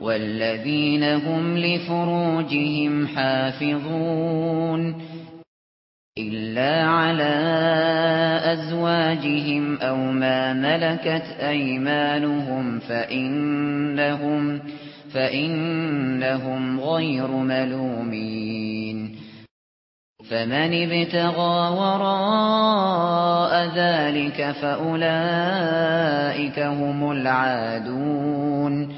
والذين هم لفروجهم حافظون إلا على أزواجهم أو ما ملكت أيمانهم فإنهم, فإنهم غير ملومين فمن ابتغى وراء ذلك فأولئك هم العادون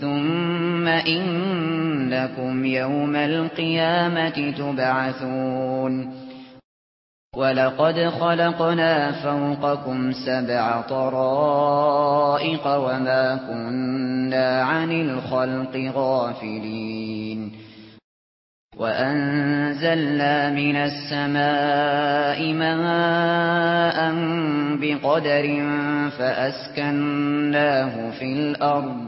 ثُمَّ إِنَّكُمْ يَوْمَ الْقِيَامَةِ تُبْعَثُونَ وَلَقَدْ خَلَقْنَا فَوْقَكُمْ سَبْعَ طَرَائِقَ وَمَا كُنَّا عَنِ الْخَلْقِ غَافِلِينَ وَأَنزَلْنَا مِنَ السَّمَاءِ مَاءً بِقَدَرٍ فَأَسْكَنَّاهُ فِي الْأَرْضِ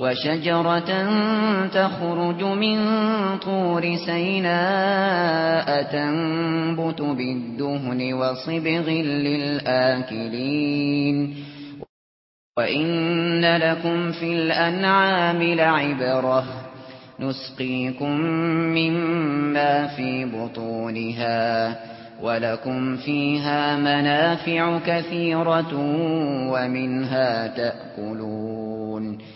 وَشَجَرَةً تَخْرُجُ مِنْ طُورِ سَيْنَاءَ تَنبُتُ بِالدُّهْنِ وَصِبْغٍ لِلْآكِلِينَ. وَإِنَّ لَكُمْ فِي الْأَنْعَامِ لَعِبْرَةً. نُسْقِيكُم مِّمَّا فِي بُطُونِهَا. وَلَكُمْ فِيهَا مَنَافِعُ كَثِيرَةٌ وَمِنْهَا تَأْكُلُونَ.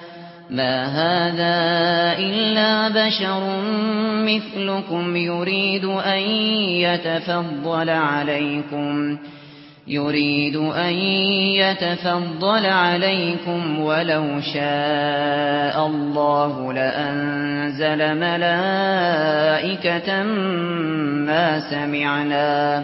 ما هذا إلا بشر مثلكم يريد أن يتفضل عليكم يريد أن يتفضل عليكم ولو شاء الله لأنزل ملائكة ما سمعنا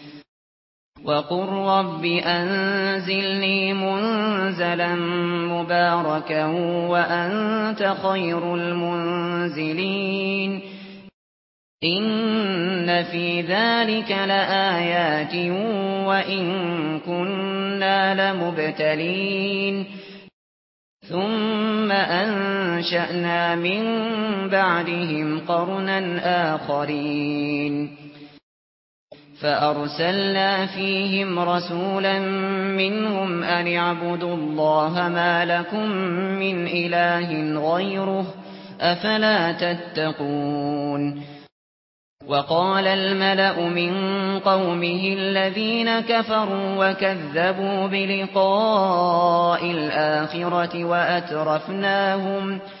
وَقُل رَّبِّ أَنزِلْنِي مُنزَلًا مُّبَارَكًا وَأَنتَ خَيْرُ الْمُنزِلِينَ إِنَّ فِي ذَلِكَ لَآيَاتٍ وَإِن كُنَّا لَمُبْتَلِينَ ثُمَّ أَنشَأْنَا مِن بَعْدِهِمْ قَرْنًا آخَرِينَ فأرسلنا فيهم رسولا منهم أن اعْبُدُوا الله ما لكم من إله غيره أفلا تتقون وقال الملأ من قومه الذين كفروا وكذبوا بلقاء الآخرة وأترفناهم فِي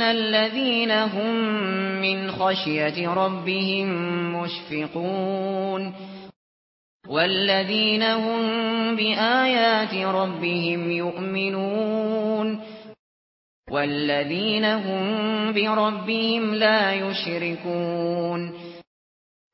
إِنَّ الَّذِينَ هُمْ مِنْ خَشْيَةِ رَبِّهِمْ مُشْفِقُونَ وَالَّذِينَ هُمْ بِآيَاتِ رَبِّهِمْ يُؤْمِنُونَ وَالَّذِينَ هُمْ بِرَبِّهِمْ لَا يُشْرِكُونَ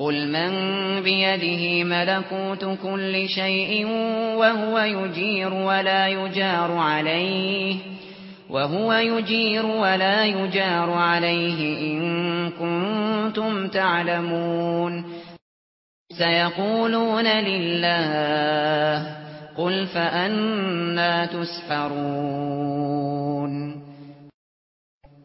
قل من بيده ملكوت كل شيء وهو يجير ولا يجار عليه وهو يجير ولا يجار عليه إن كنتم تعلمون سيقولون لله قل فَأَنَّى تسحرون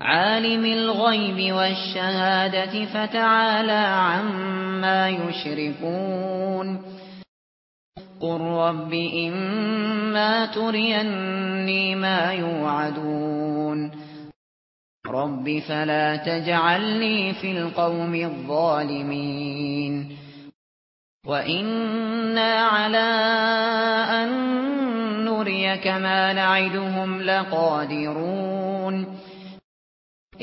عالم الغيب والشهادة فتعالى عما يشركون. قل رب إما تريني ما يوعدون. رب فلا تجعلني في القوم الظالمين. وَإِنَّا عَلَى أَن نُّرِيَكَ مَا نَعِدُهُمْ لَقَادِرُونَ.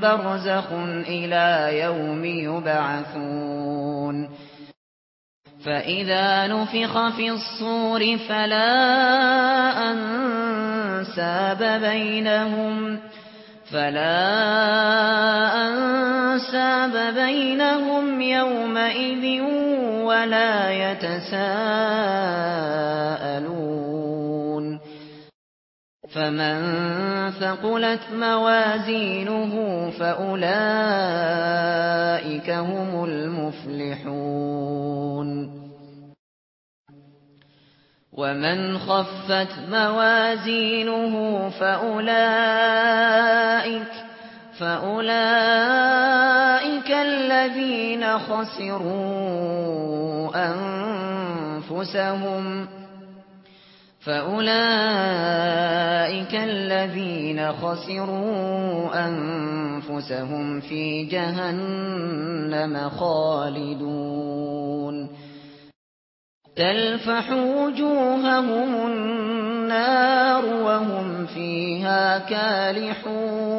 برزخ إلى يوم يبعثون فإذا نفخ في الصور فلا أنساب بينهم فلا أنساب بينهم يومئذ ولا يتساءلون فمن ثقلت موازينه فأولئك هم المفلحون. ومن خفت موازينه فأولئك فأولئك الذين خسروا أنفسهم فأولئك الذين خسروا أنفسهم في جهنم خالدون تلفح وجوههم النار وهم فيها كالحون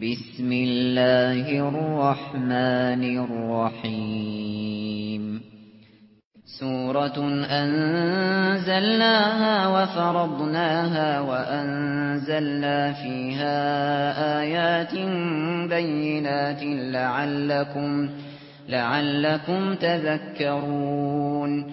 بسم الله الرحمن الرحيم. سورة أنزلناها وفرضناها وأنزلنا فيها آيات بينات لعلكم, لعلكم تذكرون.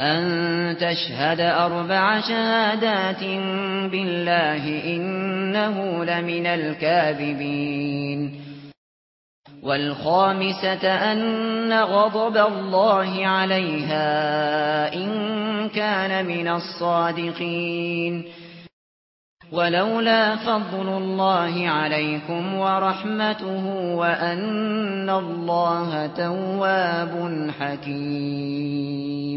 أن تشهد أربع شهادات بالله إنه لمن الكاذبين والخامسة أن غضب الله عليها إن كان من الصادقين ولولا فضل الله عليكم ورحمته وأن الله تواب حكيم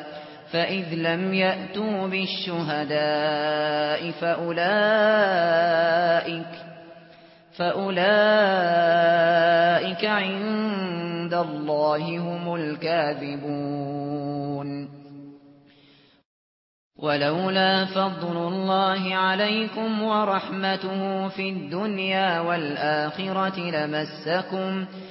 فَإِذْ لَمْ يَأْتُوا بِالشُّهَدَاءِ فَأُولَئِكَ فَأُولَئِكَ عِندَ اللَّهِ هُمُ الْكَاذِبُونَ وَلَوْلَا فَضْلُ اللَّهِ عَلَيْكُمْ وَرَحْمَتُهُ فِي الدُّنْيَا وَالْآخِرَةِ لَمَسَّكُمْ فِي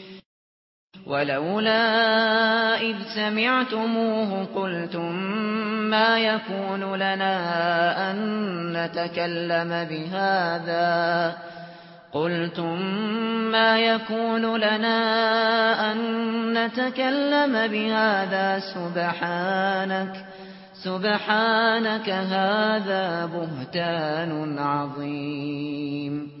ولولا إذ سمعتموه قلتم ما يكون لنا أن نتكلم بهذا قلتم ما يكون لنا أن نتكلم بهذا سبحانك سبحانك هذا بهتان عظيم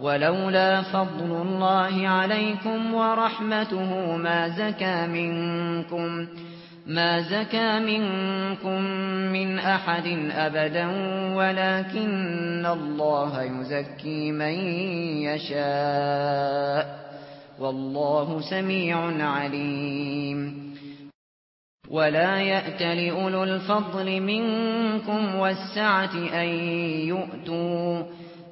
ولولا فضل الله عليكم ورحمته ما زكى منكم ما زكى منكم من أحد أبدا ولكن الله يزكي من يشاء. والله سميع عليم. ولا يأتل أولو الفضل منكم والسعة أن يؤتوا.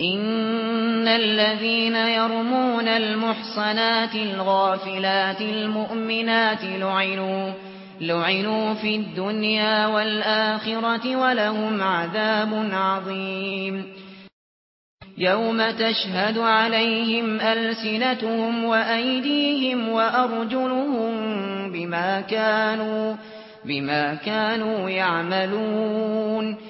ان الذين يرمون المحصنات الغافلات المؤمنات لعنوا لعنوا في الدنيا والاخره ولهم عذاب عظيم. يوم تشهد عليهم السنتهم وايديهم وارجلهم بما كانوا بما كانوا يعملون.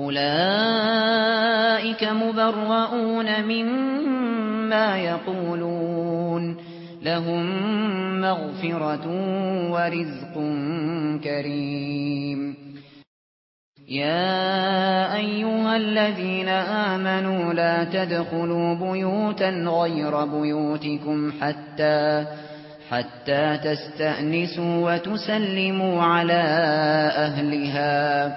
أولئك مبرؤون مما يقولون لهم مغفرة ورزق كريم يا أيها الذين آمنوا لا تدخلوا بيوتا غير بيوتكم حتى حتى تستأنسوا وتسلموا على أهلها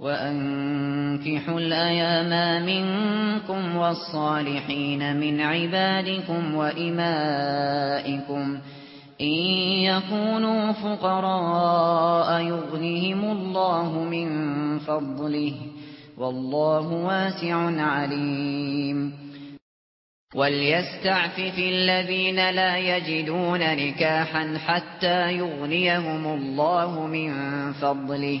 وَأَنكِحُوا الْأَيَامَ مِنكُمْ وَالصَّالِحِينَ مِنْ عِبَادِكُمْ وَإِمَائِكُمْ إِن يَكُونُوا فُقَرَاءَ يُغْنِهِمُ اللَّهُ مِنْ فَضْلِهِ وَاللَّهُ وَاسِعٌ عَلِيمٌ وَلْيَسْتَعْفِفِ الَّذِينَ لَا يَجِدُونَ نِكَاحًا حَتَّى يُغْنِيَهُمُ اللَّهُ مِنْ فَضْلِهِ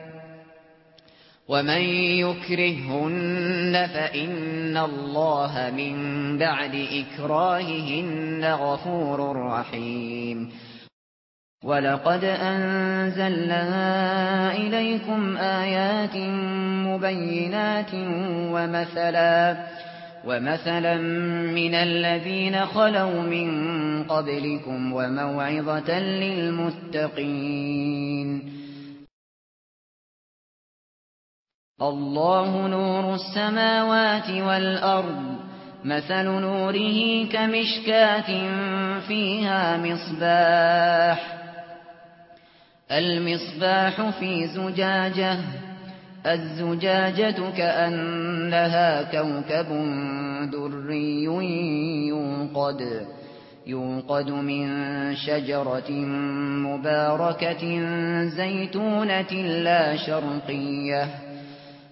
ومن يكرهن فإن الله من بعد إكراههن غفور رحيم. ولقد أنزلنا إليكم آيات مبينات ومثلا ومثلا من الذين خلوا من قبلكم وموعظة للمتقين. الله نور السماوات والأرض مثل نوره كمشكاة فيها مصباح. المصباح في زجاجة الزجاجة كأنها كوكب دري يوقد يوقد من شجرة مباركة زيتونة لا شرقية.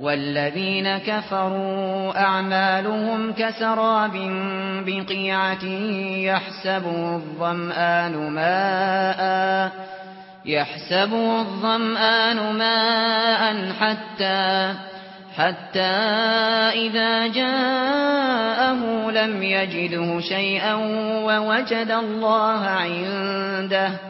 والذين كفروا أعمالهم كسراب بقيعة يحسبه الظمآن ماء يحسبه الظمآن ماء حتى حتى إذا جاءه لم يجده شيئا ووجد الله عنده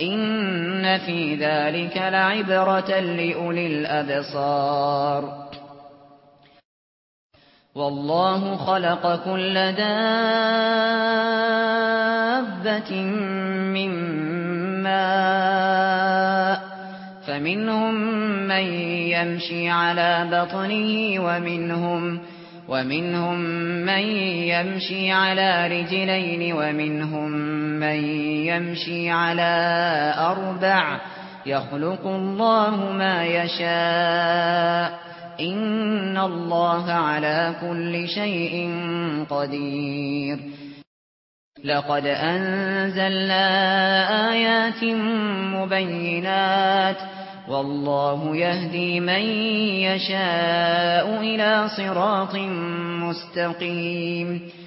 ان في ذلك لعبرة لأولي الأبصار والله خلق كل دابة من ماء فمنهم من يمشي على بطنه ومنهم ومنهم من يمشي على رجلين ومنهم مَّن يَمْشِي عَلَى أَرْبَعٍ يَخْلُقُ اللَّهُ مَا يَشَاءُ إِنَّ اللَّهَ عَلَى كُلِّ شَيْءٍ قَدِيرٌ. لَقَدْ أَنزَلْنَا آيَاتٍ مُبَيِّنَاتٍ وَاللَّهُ يَهْدِي مَن يَشَاءُ إِلَى صِرَاطٍ مُسْتَقِيمٍ.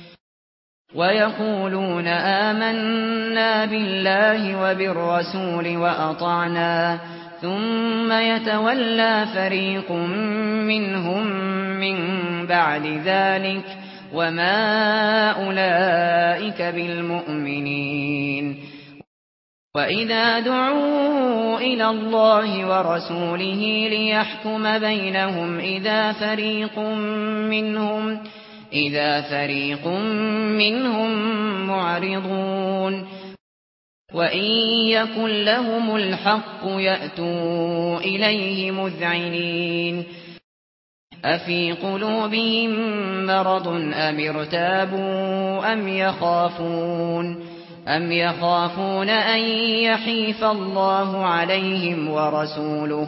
وَيَقُولُونَ آمَنَّا بِاللَّهِ وَبِالرَّسُولِ وَأَطَعْنَا ثُمَّ يَتَوَلَّى فَرِيقٌ مِنْهُمْ مِنْ بَعْدِ ذَلِكَ وَمَا أُولَئِكَ بِالْمُؤْمِنِينَ وَإِذَا دُعُوا إِلَى اللَّهِ وَرَسُولِهِ لِيَحْكُمَ بَيْنَهُمْ إِذَا فَرِيقٌ مِنْهُمْ يَسْتَكْبِرُونَ إذا فريق منهم معرضون. وإن يكن لهم الحق يأتوا إليه مذعنين. أفي قلوبهم مرض أم ارتابوا أم يخافون. أم يخافون أن يحيف الله عليهم ورسوله.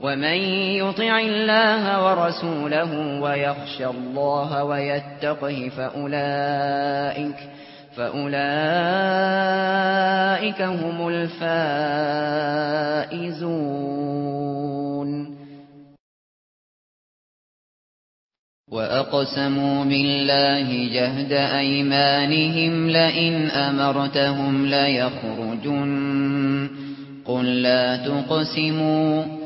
ومن يطع الله ورسوله ويخشى الله ويتقه فأولئك فأولئك هم الفائزون. وَأَقْسَمُوا بِاللَّهِ جَهْدَ أَيْمَانِهِمْ لَئِنْ أَمَرْتَهُمْ لَيَخْرُجُنَّ قُل لَّا تُقْسِمُوا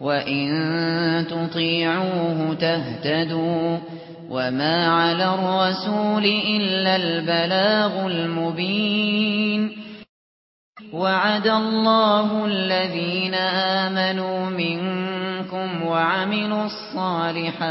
وَإِن تُطِيعُوهُ تَهْتَدُوا وَمَا عَلَى الرَّسُولِ إِلَّا الْبَلَاغُ الْمُبِينُ وَعَدَ اللَّهُ الَّذِينَ آمَنُوا مِنكُمْ وَعَمِلُوا الصَّالِحَاتِ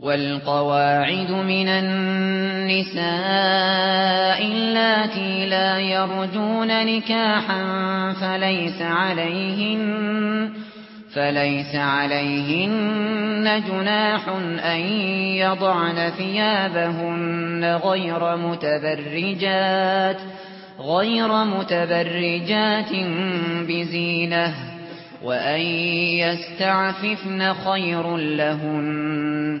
والقواعد من النساء اللاتي لا يرجون نكاحا فليس عليهن فليس عليهن جناح أن يضعن ثيابهن غير متبرجات غير متبرجات بزينة وأن يستعففن خير لهن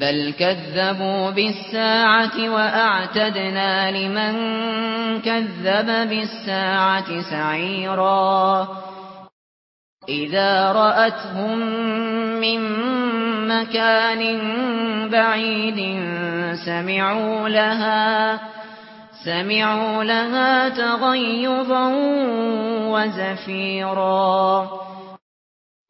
بل كذبوا بالساعة وأعتدنا لمن كذب بالساعة سعيرا. إذا رأتهم من مكان بعيد سمعوا لها سمعوا لها تغيظا وزفيرا.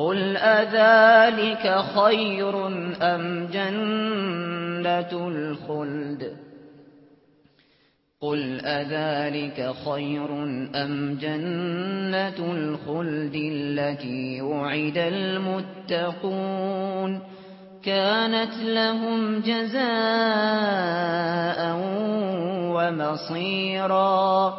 قل أذلك خير أم جنة الخلد؟ قل أذلك خير أم جنة الخلد التي وعد المتقون؟ كانت لهم جزاء ومصيرا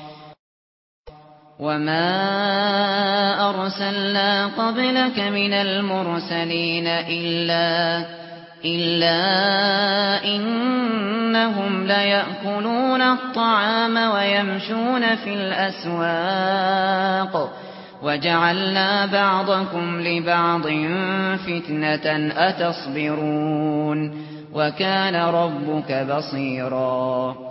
وما ارسلنا قبلك من المرسلين الا الا انهم لَيَأْكُلُونَ الطعام ويمشون في الاسواق وجعلنا بعضكم لبعض فتنه اتصبرون وكان ربك بصيرا